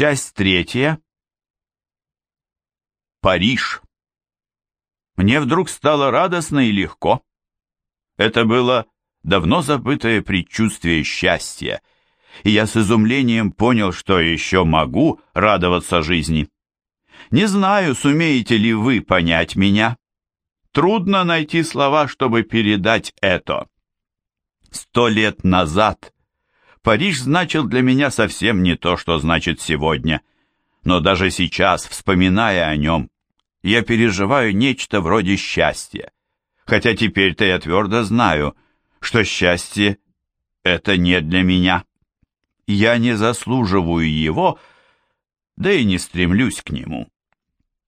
Часть третья. Париж. Мне вдруг стало радостно и легко. Это было давно забытое предчувствие счастья, и я с изумлением понял, что еще могу радоваться жизни. Не знаю, сумеете ли вы понять меня. Трудно найти слова, чтобы передать это. Сто лет назад Париж значил для меня совсем не то, что значит сегодня. Но даже сейчас, вспоминая о нем, я переживаю нечто вроде счастья. Хотя теперь-то я твердо знаю, что счастье — это не для меня. Я не заслуживаю его, да и не стремлюсь к нему.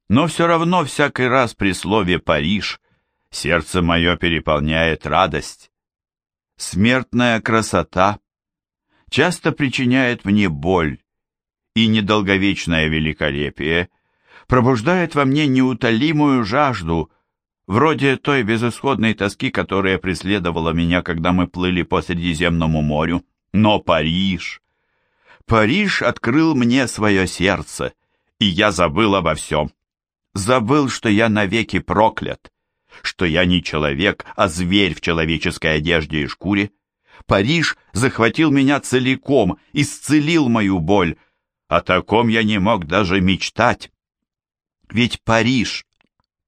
Но все равно всякий раз при слове «Париж» сердце мое переполняет радость. Смертная красота часто причиняет мне боль, и недолговечное великолепие пробуждает во мне неутолимую жажду, вроде той безысходной тоски, которая преследовала меня, когда мы плыли по Средиземному морю. Но Париж... Париж открыл мне свое сердце, и я забыл обо всем. Забыл, что я навеки проклят, что я не человек, а зверь в человеческой одежде и шкуре, Париж захватил меня целиком, исцелил мою боль. О таком я не мог даже мечтать. Ведь Париж,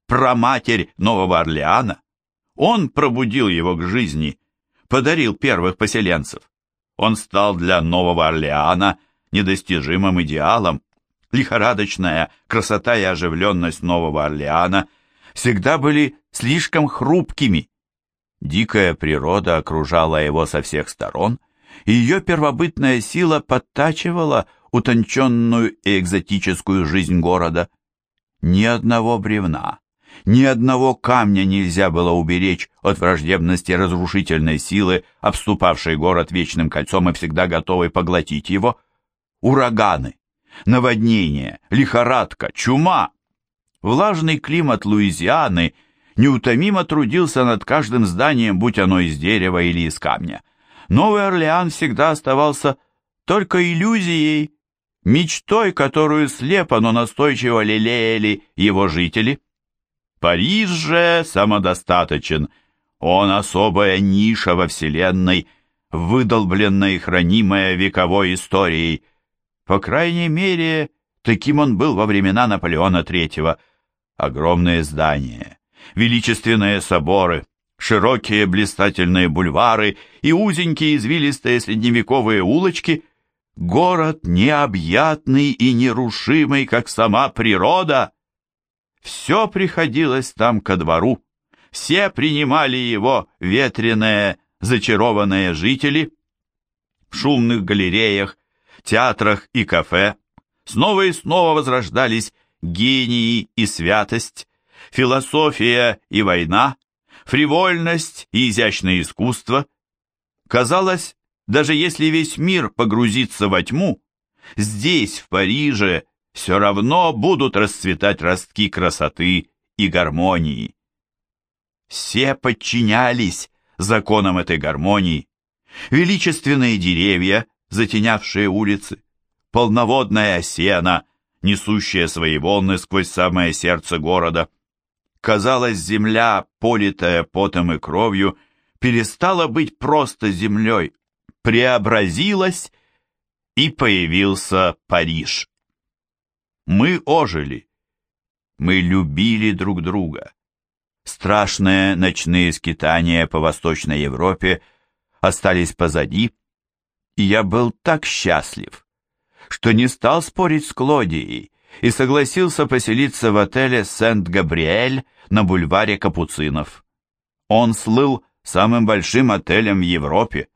проматерь Нового Орлеана, он пробудил его к жизни, подарил первых поселенцев. Он стал для Нового Орлеана недостижимым идеалом. Лихорадочная красота и оживленность Нового Орлеана всегда были слишком хрупкими, Дикая природа окружала его со всех сторон, и ее первобытная сила подтачивала утонченную и экзотическую жизнь города. Ни одного бревна, ни одного камня нельзя было уберечь от враждебности разрушительной силы, обступавшей город вечным кольцом и всегда готовой поглотить его. Ураганы, наводнения, лихорадка, чума. Влажный климат Луизианы – неутомимо трудился над каждым зданием, будь оно из дерева или из камня. Новый Орлеан всегда оставался только иллюзией, мечтой, которую слепо, но настойчиво лелеяли его жители. Париж же самодостаточен, он особая ниша во Вселенной, выдолбленная и хранимая вековой историей. По крайней мере, таким он был во времена Наполеона III. Огромные здания, величественные соборы, широкие блистательные бульвары и узенькие извилистые средневековые улочки, город необъятный и нерушимый, как сама природа. Все приходилось там ко двору, все принимали его ветреные, зачарованные жители. В шумных галереях, театрах и кафе снова и снова возрождались гении и святость, философия и война, фривольность и изящное искусство. Казалось, даже если весь мир погрузится во тьму, здесь, в Париже, все равно будут расцветать ростки красоты и гармонии. Все подчинялись законам этой гармонии. Величественные деревья, затенявшие улицы, полноводная сена, несущая свои волны сквозь самое сердце города, Казалось, земля, политая потом и кровью, перестала быть просто землей, преобразилась, и появился Париж. Мы ожили, мы любили друг друга. Страшные ночные скитания по Восточной Европе остались позади, и я был так счастлив, что не стал спорить с Клодией и согласился поселиться в отеле Сент-Габриэль на бульваре Капуцинов. Он слыл самым большим отелем в Европе.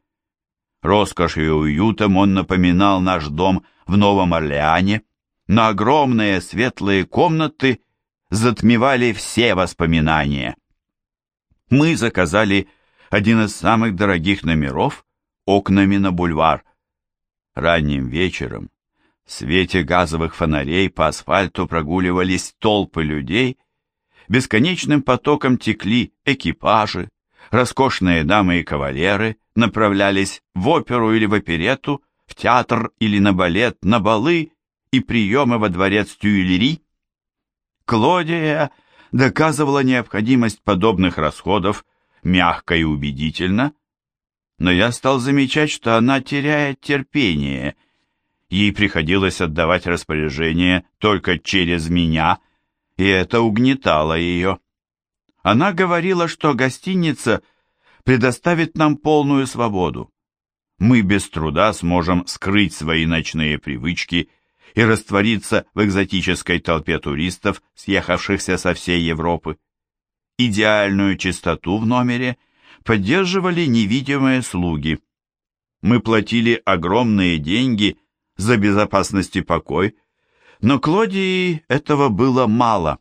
Роскошью и уютом он напоминал наш дом в Новом Орлеане, но огромные светлые комнаты затмевали все воспоминания. Мы заказали один из самых дорогих номеров окнами на бульвар. Ранним вечером в свете газовых фонарей по асфальту прогуливались толпы людей, бесконечным потоком текли экипажи, роскошные дамы и кавалеры направлялись в оперу или в оперету, в театр или на балет, на балы и приемы во дворец Тюильри. Клодия доказывала необходимость подобных расходов мягко и убедительно, но я стал замечать, что она теряет терпение. Ей приходилось отдавать распоряжение только через меня, и это угнетало ее. Она говорила, что гостиница предоставит нам полную свободу. Мы без труда сможем скрыть свои ночные привычки и раствориться в экзотической толпе туристов, съехавшихся со всей Европы. Идеальную чистоту в номере поддерживали невидимые слуги. Мы платили огромные деньги за безопасность и покой, но Клодии этого было мало.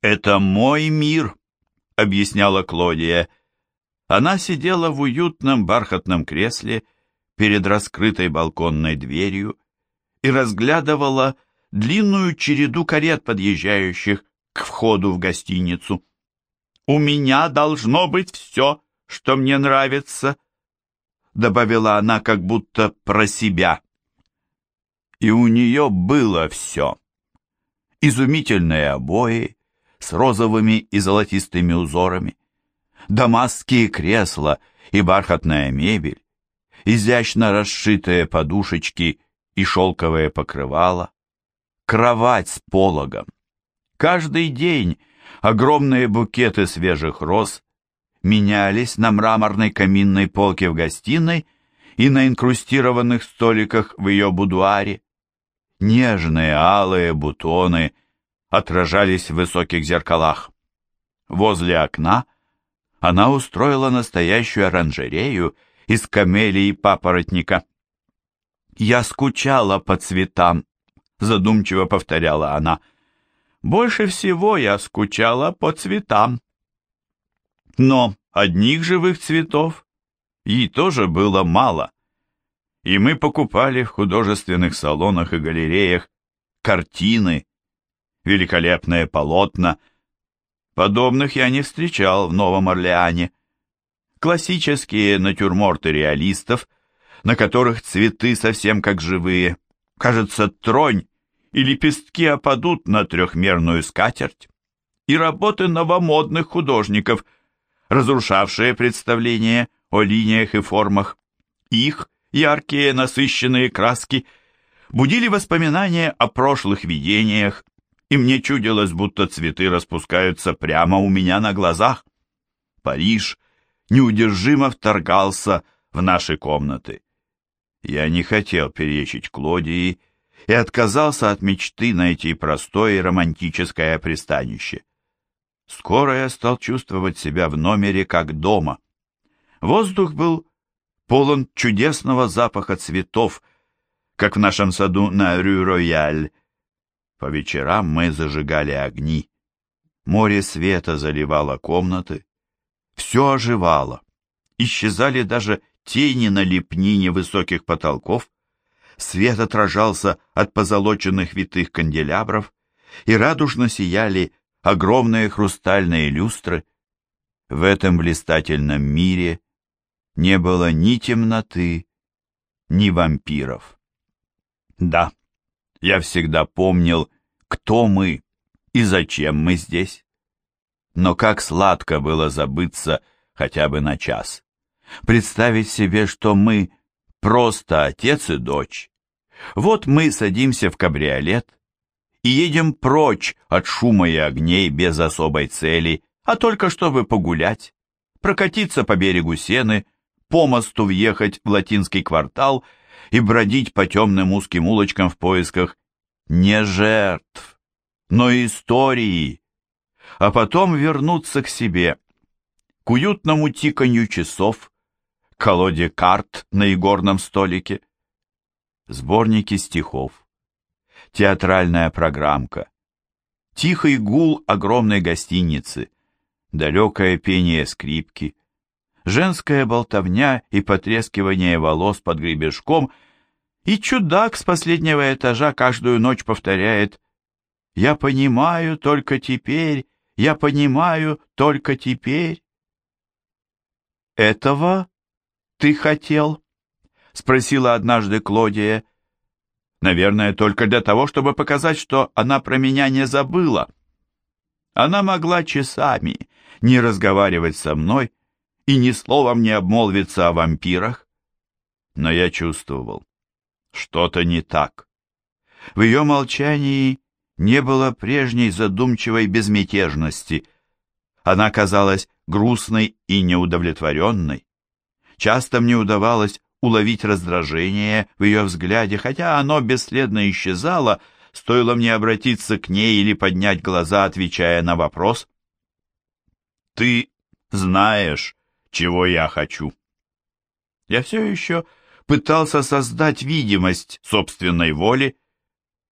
«Это мой мир», — объясняла Клодия. Она сидела в уютном бархатном кресле перед раскрытой балконной дверью и разглядывала длинную череду карет, подъезжающих к входу в гостиницу. «У меня должно быть все, что мне нравится», — добавила она как будто про себя. И у нее было все. Изумительные обои с розовыми и золотистыми узорами, дамасские кресла и бархатная мебель, изящно расшитые подушечки и шелковое покрывало, кровать с пологом. Каждый день огромные букеты свежих роз менялись на мраморной каминной полке в гостиной и на инкрустированных столиках в ее будуаре. Нежные алые бутоны отражались в высоких зеркалах. Возле окна она устроила настоящую оранжерею из камелии и папоротника. «Я скучала по цветам», — задумчиво повторяла она. «Больше всего я скучала по цветам». Но одних живых цветов ей тоже было мало. И мы покупали в художественных салонах и галереях картины, великолепные полотна. Подобных я не встречал в Новом Орлеане. Классические натюрморты реалистов — на которых цветы совсем как живые. Кажется, тронь и лепестки опадут на трехмерную скатерть. И работы новомодных художников, разрушавшие представление о линиях и формах. Их яркие насыщенные краски будили воспоминания о прошлых видениях, и мне чудилось, будто цветы распускаются прямо у меня на глазах. Париж неудержимо вторгался в наши комнаты. Я не хотел перечить Клодии и отказался от мечты найти простое и романтическое пристанище. Скоро я стал чувствовать себя в номере как дома. Воздух был полон чудесного запаха цветов, как в нашем саду на Рю-Рояль. По вечерам мы зажигали огни. Море света заливало комнаты. Все оживало. Исчезали даже тени на лепнине высоких потолков, свет отражался от позолоченных витых канделябров, и радужно сияли огромные хрустальные люстры. В этом блистательном мире не было ни темноты, ни вампиров. Да, я всегда помнил, кто мы и зачем мы здесь. Но как сладко было забыться хотя бы на час представить себе, что мы просто отец и дочь. Вот мы садимся в кабриолет и едем прочь от шума и огней без особой цели, а только чтобы погулять, прокатиться по берегу Сены, по мосту въехать в латинский квартал и бродить по темным узким улочкам в поисках не жертв, но истории, а потом вернуться к себе, к уютному тиканью часов, колоде карт на игорном столике, сборники стихов, театральная программка, тихий гул огромной гостиницы, далекое пение скрипки, женская болтовня и потрескивание волос под гребешком, и чудак с последнего этажа каждую ночь повторяет «Я понимаю только теперь, я понимаю только теперь». Этого ты хотел?» — спросила однажды Клодия. Наверное, только для того, чтобы показать, что она про меня не забыла. Она могла часами не разговаривать со мной и ни словом не обмолвиться о вампирах. Но я чувствовал, что-то не так. В ее молчании не было прежней задумчивой безмятежности. Она казалась грустной и неудовлетворенной. Часто мне удавалось уловить раздражение в ее взгляде, хотя оно бесследно исчезало, стоило мне обратиться к ней или поднять глаза, отвечая на вопрос. «Ты знаешь, чего я хочу». Я все еще пытался создать видимость собственной воли,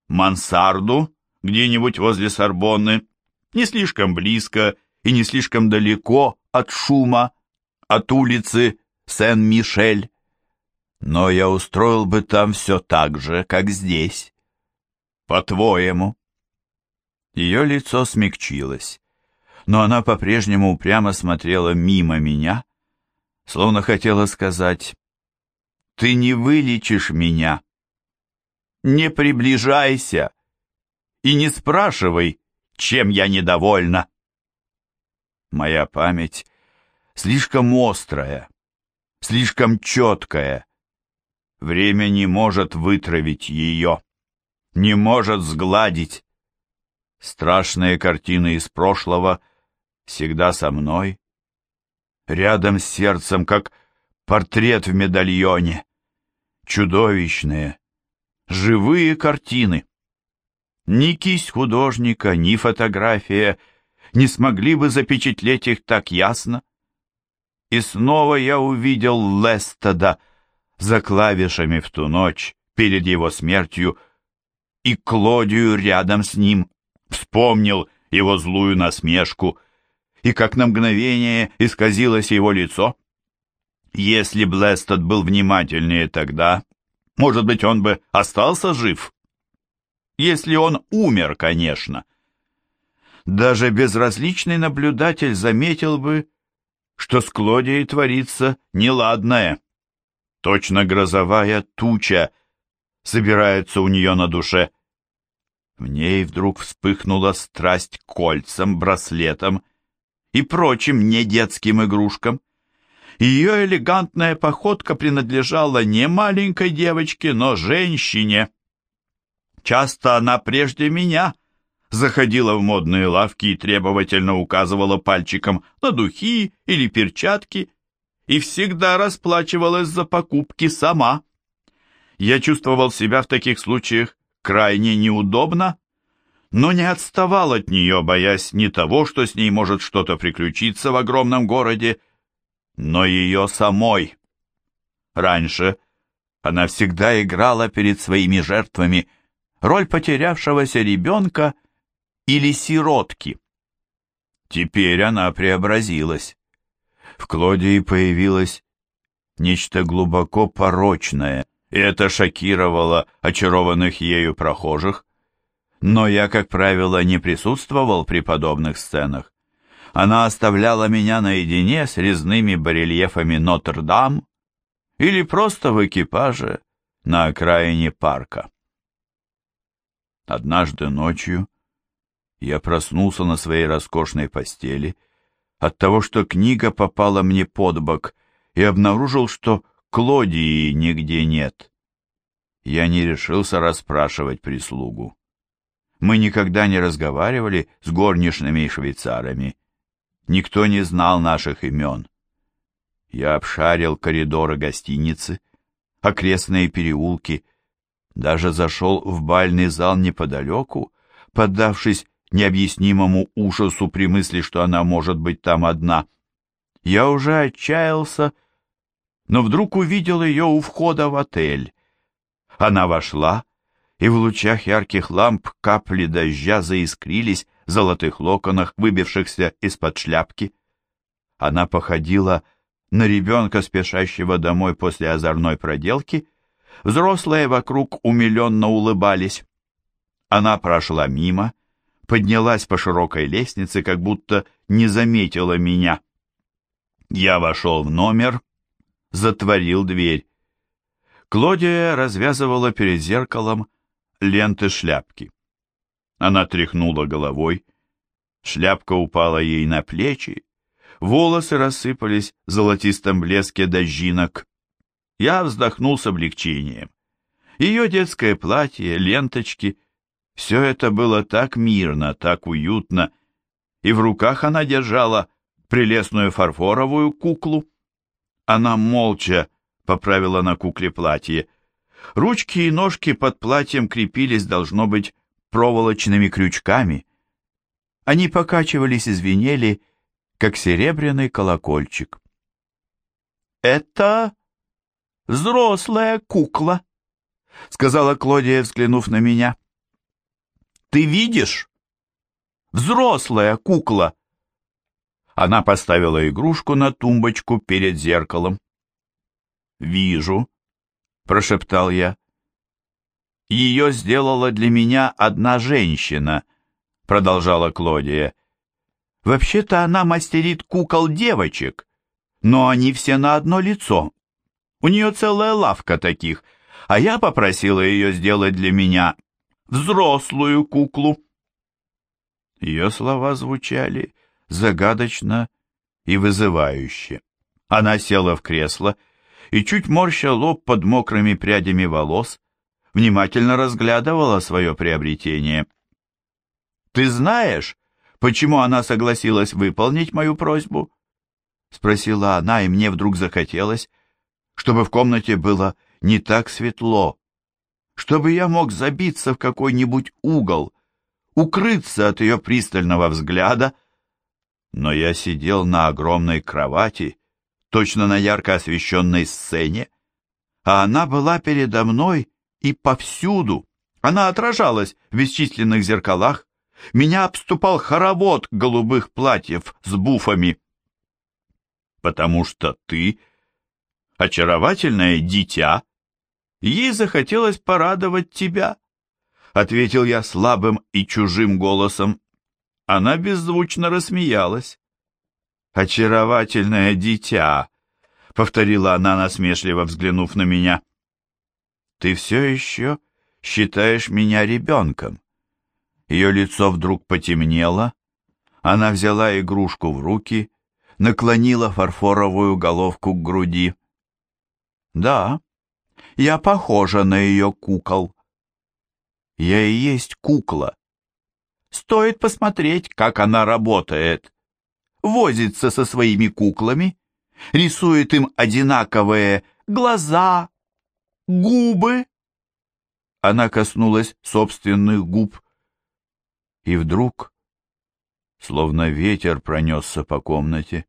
мансарду где-нибудь возле Сорбонны, не слишком близко и не слишком далеко от шума, от улицы Сен-Мишель. Но я устроил бы там все так же, как здесь. По-твоему? Ее лицо смягчилось, но она по-прежнему упрямо смотрела мимо меня, словно хотела сказать, «Ты не вылечишь меня. Не приближайся и не спрашивай, чем я недовольна». Моя память слишком острая, слишком четкая, Время не может вытравить ее, не может сгладить. Страшные картины из прошлого всегда со мной, рядом с сердцем, как портрет в медальоне. Чудовищные, живые картины. Ни кисть художника, ни фотография не смогли бы запечатлеть их так ясно. И снова я увидел Лестеда, за клавишами в ту ночь перед его смертью и Клодию рядом с ним, вспомнил его злую насмешку и как на мгновение исказилось его лицо. Если Блестед был внимательнее тогда, может быть, он бы остался жив? Если он умер, конечно. Даже безразличный наблюдатель заметил бы, что с Клодией творится неладное. Точно грозовая туча собирается у нее на душе. В ней вдруг вспыхнула страсть к кольцам, браслетам и прочим недетским игрушкам. Ее элегантная походка принадлежала не маленькой девочке, но женщине. Часто она прежде меня заходила в модные лавки и требовательно указывала пальчиком на духи или перчатки, и всегда расплачивалась за покупки сама. Я чувствовал себя в таких случаях крайне неудобно, но не отставал от нее, боясь не того, что с ней может что-то приключиться в огромном городе, но ее самой. Раньше она всегда играла перед своими жертвами роль потерявшегося ребенка или сиротки. Теперь она преобразилась в Клодии появилось нечто глубоко порочное, и это шокировало очарованных ею прохожих. Но я, как правило, не присутствовал при подобных сценах. Она оставляла меня наедине с резными барельефами Нотр-Дам или просто в экипаже на окраине парка. Однажды ночью я проснулся на своей роскошной постели от того, что книга попала мне под бок, и обнаружил, что Клодии нигде нет. Я не решился расспрашивать прислугу. Мы никогда не разговаривали с горничными и швейцарами. Никто не знал наших имен. Я обшарил коридоры гостиницы, окрестные переулки, даже зашел в бальный зал неподалеку, поддавшись необъяснимому ужасу при мысли, что она может быть там одна. Я уже отчаялся, но вдруг увидел ее у входа в отель. Она вошла, и в лучах ярких ламп капли дождя заискрились в золотых локонах, выбившихся из-под шляпки. Она походила на ребенка, спешащего домой после озорной проделки. Взрослые вокруг умиленно улыбались. Она прошла мимо, поднялась по широкой лестнице, как будто не заметила меня. Я вошел в номер, затворил дверь. Клодия развязывала перед зеркалом ленты шляпки. Она тряхнула головой, шляпка упала ей на плечи, волосы рассыпались в золотистом блеске дождинок. Я вздохнул с облегчением. Ее детское платье, ленточки — все это было так мирно, так уютно, и в руках она держала прелестную фарфоровую куклу. Она молча поправила на кукле платье. Ручки и ножки под платьем крепились, должно быть, проволочными крючками. Они покачивались и звенели, как серебряный колокольчик. «Это взрослая кукла», — сказала Клодия, взглянув на меня. «Ты видишь? Взрослая кукла!» Она поставила игрушку на тумбочку перед зеркалом. «Вижу», — прошептал я. «Ее сделала для меня одна женщина», — продолжала Клодия. Вообще-то она мастерит кукол девочек, но они все на одно лицо. У нее целая лавка таких, а я попросила ее сделать для меня взрослую куклу. Ее слова звучали загадочно и вызывающе. Она села в кресло и, чуть морща лоб под мокрыми прядями волос, внимательно разглядывала свое приобретение. «Ты знаешь, почему она согласилась выполнить мою просьбу?» Спросила она, и мне вдруг захотелось, чтобы в комнате было не так светло, чтобы я мог забиться в какой-нибудь угол, укрыться от ее пристального взгляда. Но я сидел на огромной кровати, точно на ярко освещенной сцене, а она была передо мной и повсюду. Она отражалась в бесчисленных зеркалах, меня обступал хоровод голубых платьев с буфами. Потому что ты — очаровательное дитя, ей захотелось порадовать тебя, — ответил я слабым и чужим голосом. Она беззвучно рассмеялась. «Очаровательное дитя», — повторила она, насмешливо взглянув на меня. «Ты все еще считаешь меня ребенком?» Ее лицо вдруг потемнело, она взяла игрушку в руки, наклонила фарфоровую головку к груди. «Да, я похожа на ее кукол. Я и есть кукла. Стоит посмотреть, как она работает. Возится со своими куклами, рисует им одинаковые глаза, губы». Она коснулась собственных губ, и вдруг, словно ветер пронесся по комнате,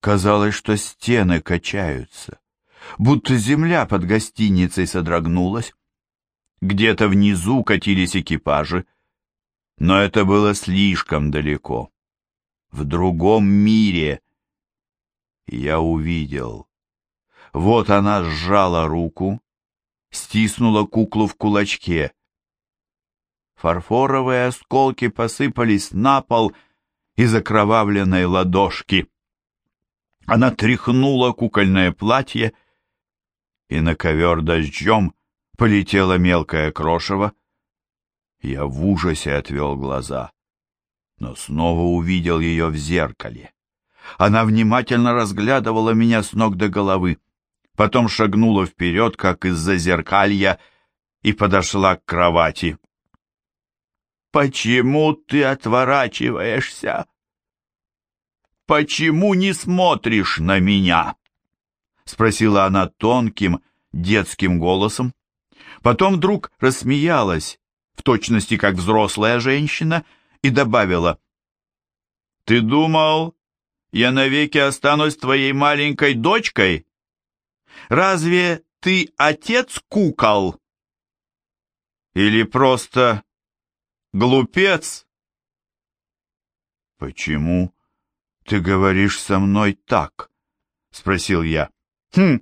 казалось, что стены качаются, будто земля под гостиницей содрогнулась. Где-то внизу катились экипажи, но это было слишком далеко. В другом мире я увидел. Вот она сжала руку, стиснула куклу в кулачке, Фарфоровые осколки посыпались на пол из окровавленной ладошки. Она тряхнула кукольное платье, и на ковер дождем полетело мелкое крошево. Я в ужасе отвел глаза, но снова увидел ее в зеркале. Она внимательно разглядывала меня с ног до головы, потом шагнула вперед, как из-за зеркалья, и подошла к кровати. Почему ты отворачиваешься? Почему не смотришь на меня? Спросила она тонким детским голосом. Потом вдруг рассмеялась, в точности как взрослая женщина, и добавила. Ты думал, я навеки останусь твоей маленькой дочкой? Разве ты отец кукол? Или просто Глупец!» «Почему ты говоришь со мной так?» — спросил я. «Хм!»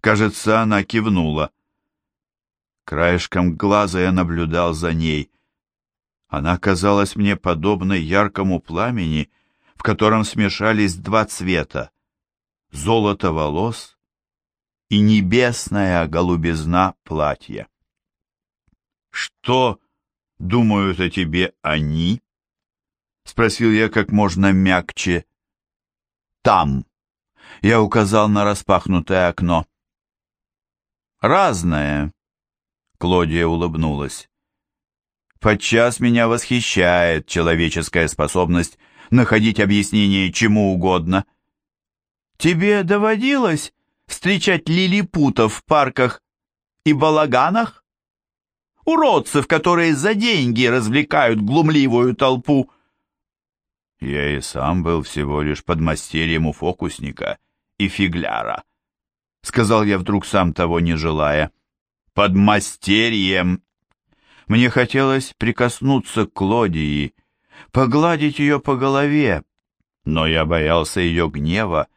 Кажется, она кивнула. Краешком глаза я наблюдал за ней. Она казалась мне подобной яркому пламени, в котором смешались два цвета — золото волос и небесная голубизна платья. что думают о тебе они?» — спросил я как можно мягче. «Там». Я указал на распахнутое окно. «Разное», — Клодия улыбнулась. «Подчас меня восхищает человеческая способность находить объяснение чему угодно. Тебе доводилось встречать лилипутов в парках и балаганах? Уродцев, которые за деньги развлекают глумливую толпу. Я и сам был всего лишь подмастерьем у фокусника и фигляра, сказал я вдруг сам того не желая. Подмастерьем! Мне хотелось прикоснуться к Клодии, погладить ее по голове, но я боялся ее гнева,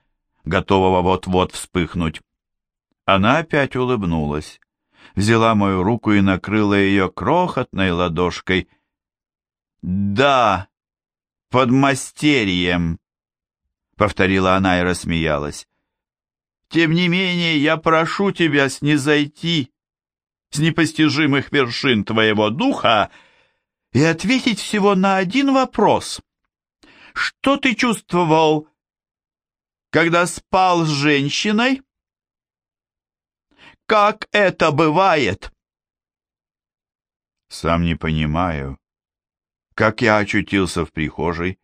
готового вот-вот вспыхнуть. Она опять улыбнулась, взяла мою руку и накрыла ее крохотной ладошкой. «Да, под мастерьем», — повторила она и рассмеялась. «Тем не менее, я прошу тебя снизойти с непостижимых вершин твоего духа и ответить всего на один вопрос. Что ты чувствовал, когда спал с женщиной? Как это бывает? Сам не понимаю, как я очутился в прихожей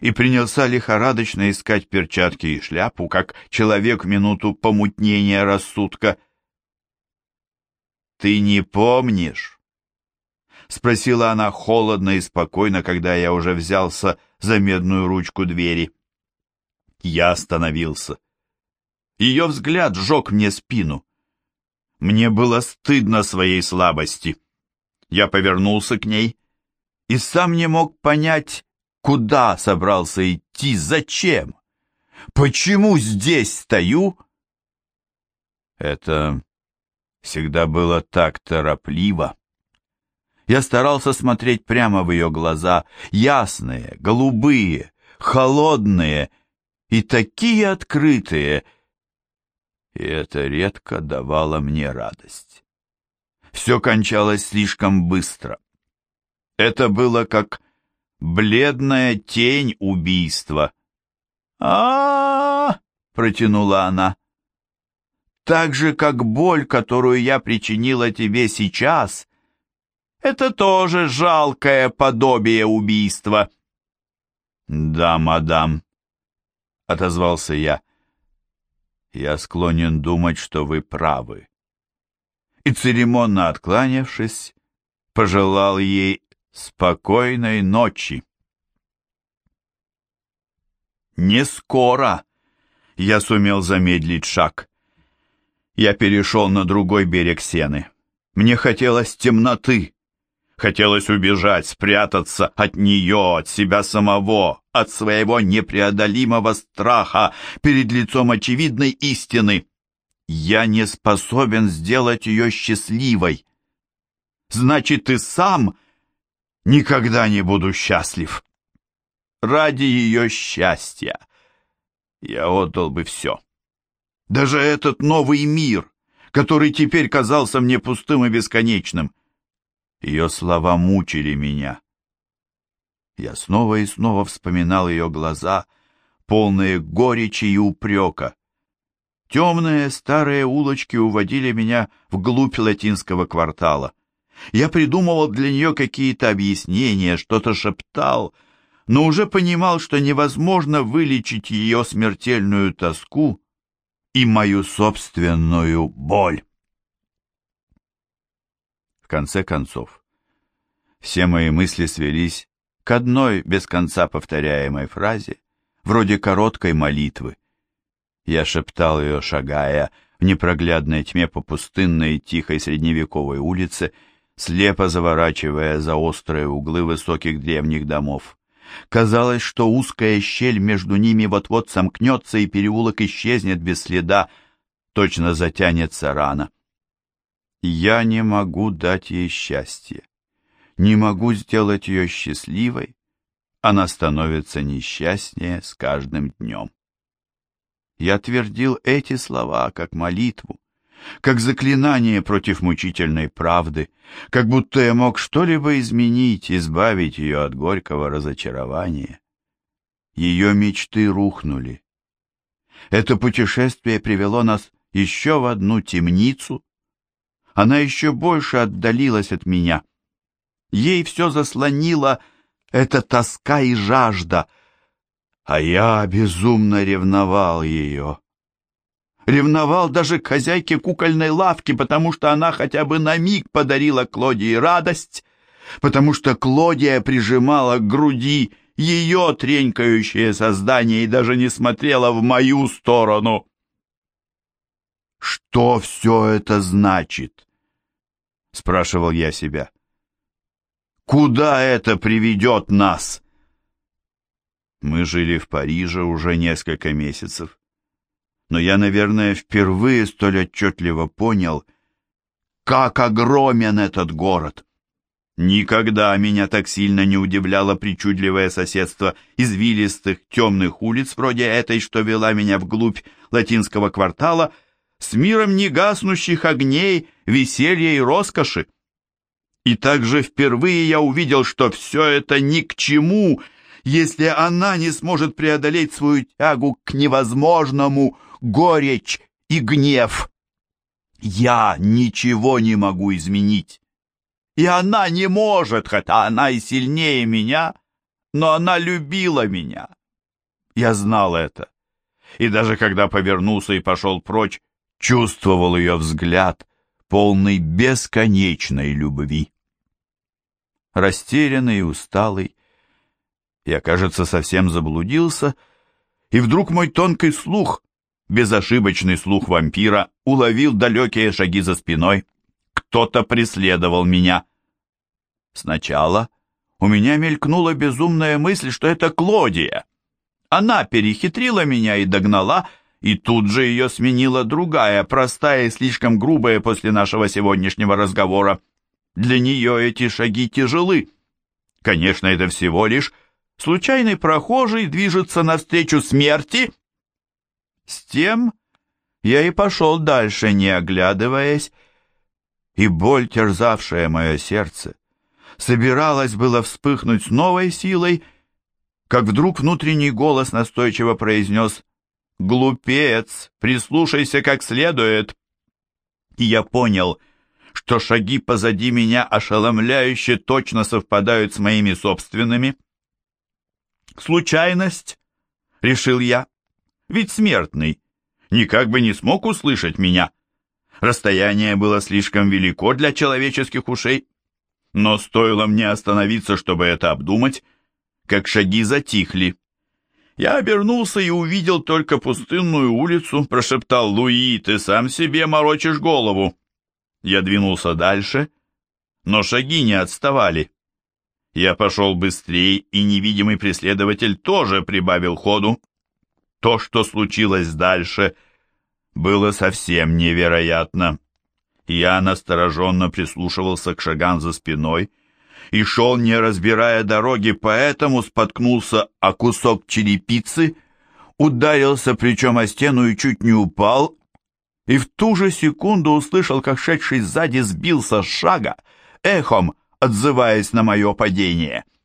и принялся лихорадочно искать перчатки и шляпу, как человек минуту помутнения рассудка. «Ты не помнишь?» — спросила она холодно и спокойно, когда я уже взялся за медную ручку двери. Я остановился. Ее взгляд сжег мне спину. Мне было стыдно своей слабости. Я повернулся к ней и сам не мог понять, куда собрался идти, зачем, почему здесь стою. Это всегда было так торопливо. Я старался смотреть прямо в ее глаза, ясные, голубые, холодные и такие открытые, и это редко давало мне радость. Все кончалось слишком быстро. Это было как бледная тень убийства. а, -а, -а протянула она. «Так же, как боль, которую я причинила тебе сейчас, это тоже жалкое подобие убийства». «Да, мадам», — отозвался я. «Я склонен думать, что вы правы». И церемонно откланявшись, пожелал ей спокойной ночи. Не скоро я сумел замедлить шаг. Я перешел на другой берег сены. Мне хотелось темноты. Хотелось убежать, спрятаться от нее, от себя самого, от своего непреодолимого страха перед лицом очевидной истины. Я не способен сделать ее счастливой. Значит, ты сам никогда не буду счастлив. Ради ее счастья я отдал бы все. Даже этот новый мир, который теперь казался мне пустым и бесконечным — ее слова мучили меня. Я снова и снова вспоминал ее глаза, полные горечи и упрека. Темные старые улочки уводили меня вглубь латинского квартала. Я придумывал для нее какие-то объяснения, что-то шептал, но уже понимал, что невозможно вылечить ее смертельную тоску и мою собственную боль. В конце концов, все мои мысли свелись к одной без конца повторяемой фразе, вроде короткой молитвы. Я шептал ее, шагая в непроглядной тьме по пустынной тихой средневековой улице, слепо заворачивая за острые углы высоких древних домов. Казалось, что узкая щель между ними вот-вот сомкнется, и переулок исчезнет без следа, точно затянется рана. Я не могу дать ей счастье. Не могу сделать ее счастливой. Она становится несчастнее с каждым днем. Я твердил эти слова как молитву, как заклинание против мучительной правды, как будто я мог что-либо изменить, избавить ее от горького разочарования. Ее мечты рухнули. Это путешествие привело нас еще в одну темницу. Она еще больше отдалилась от меня. Ей все заслонило эта тоска и жажда, а я безумно ревновал ее. Ревновал даже к хозяйке кукольной лавки, потому что она хотя бы на миг подарила Клодии радость, потому что Клодия прижимала к груди ее тренькающее создание и даже не смотрела в мою сторону. «Что все это значит?» — спрашивал я себя. «Куда это приведет нас?» Мы жили в Париже уже несколько месяцев но я, наверное, впервые столь отчетливо понял, как огромен этот город. Никогда меня так сильно не удивляло причудливое соседство извилистых темных улиц, вроде этой, что вела меня вглубь латинского квартала, с миром негаснущих огней, веселья и роскоши. И также впервые я увидел, что все это ни к чему, если она не сможет преодолеть свою тягу к невозможному, горечь и гнев. Я ничего не могу изменить. И она не может, хотя она и сильнее меня, но она любила меня. Я знал это. И даже когда повернулся и пошел прочь, чувствовал ее взгляд, полный бесконечной любви. Растерянный и усталый, я, кажется, совсем заблудился, и вдруг мой тонкий слух Безошибочный слух вампира уловил далекие шаги за спиной. Кто-то преследовал меня. Сначала у меня мелькнула безумная мысль, что это Клодия. Она перехитрила меня и догнала, и тут же ее сменила другая, простая и слишком грубая после нашего сегодняшнего разговора. Для нее эти шаги тяжелы. Конечно, это всего лишь случайный прохожий движется навстречу смерти с тем я и пошел дальше, не оглядываясь, и боль, терзавшая мое сердце, собиралась было вспыхнуть с новой силой, как вдруг внутренний голос настойчиво произнес «Глупец, прислушайся как следует!» И я понял, что шаги позади меня ошеломляюще точно совпадают с моими собственными. «Случайность?» — решил я ведь смертный, никак бы не смог услышать меня. Расстояние было слишком велико для человеческих ушей. Но стоило мне остановиться, чтобы это обдумать, как шаги затихли. Я обернулся и увидел только пустынную улицу, прошептал «Луи, ты сам себе морочишь голову». Я двинулся дальше, но шаги не отставали. Я пошел быстрее, и невидимый преследователь тоже прибавил ходу. То, что случилось дальше, было совсем невероятно. Я настороженно прислушивался к шагам за спиной и шел, не разбирая дороги, поэтому споткнулся о кусок черепицы, ударился причем о стену и чуть не упал, и в ту же секунду услышал, как шедший сзади сбился с шага, эхом отзываясь на мое падение —